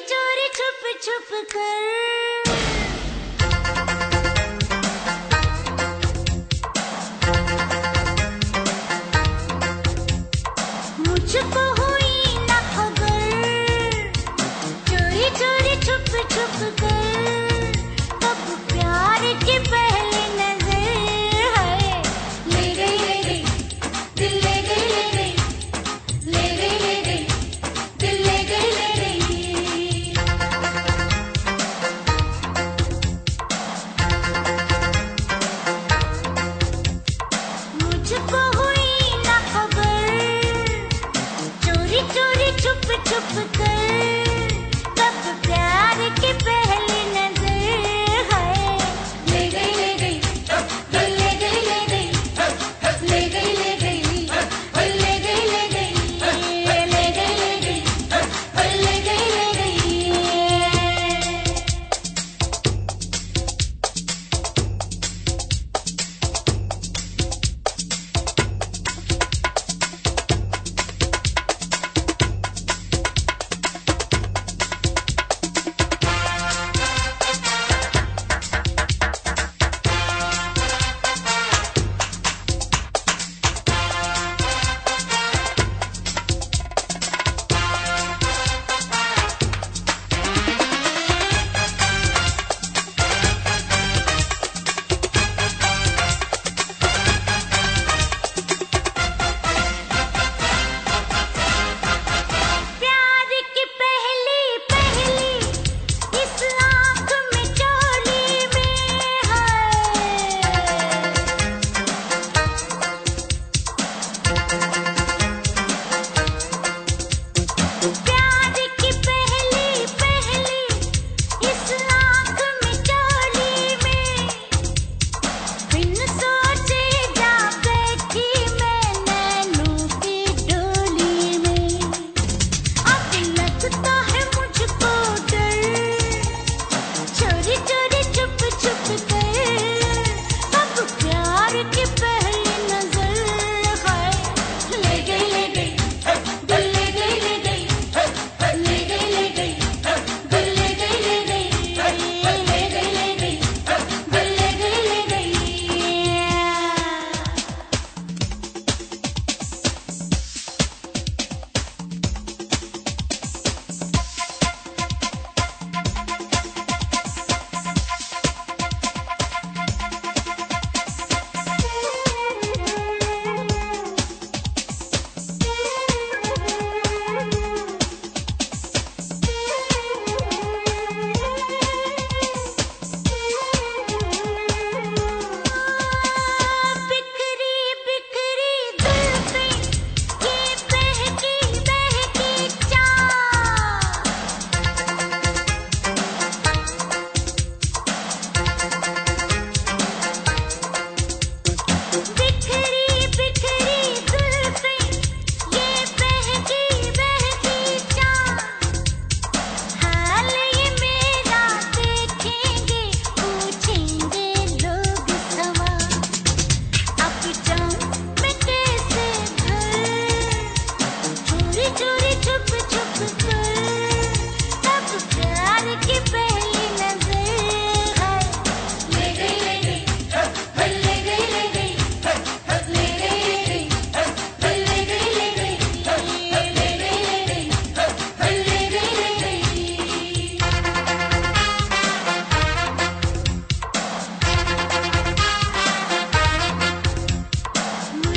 चोरी चोरी छुप छुप कर। मुझको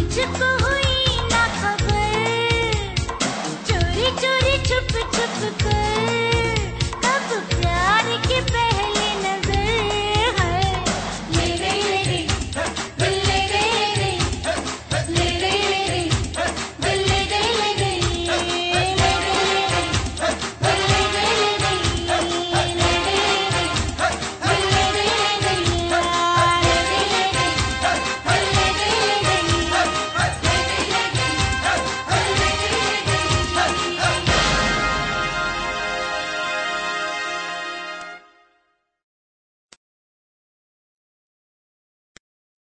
मुझको हुई चोरी चोरी छुप छुप कर।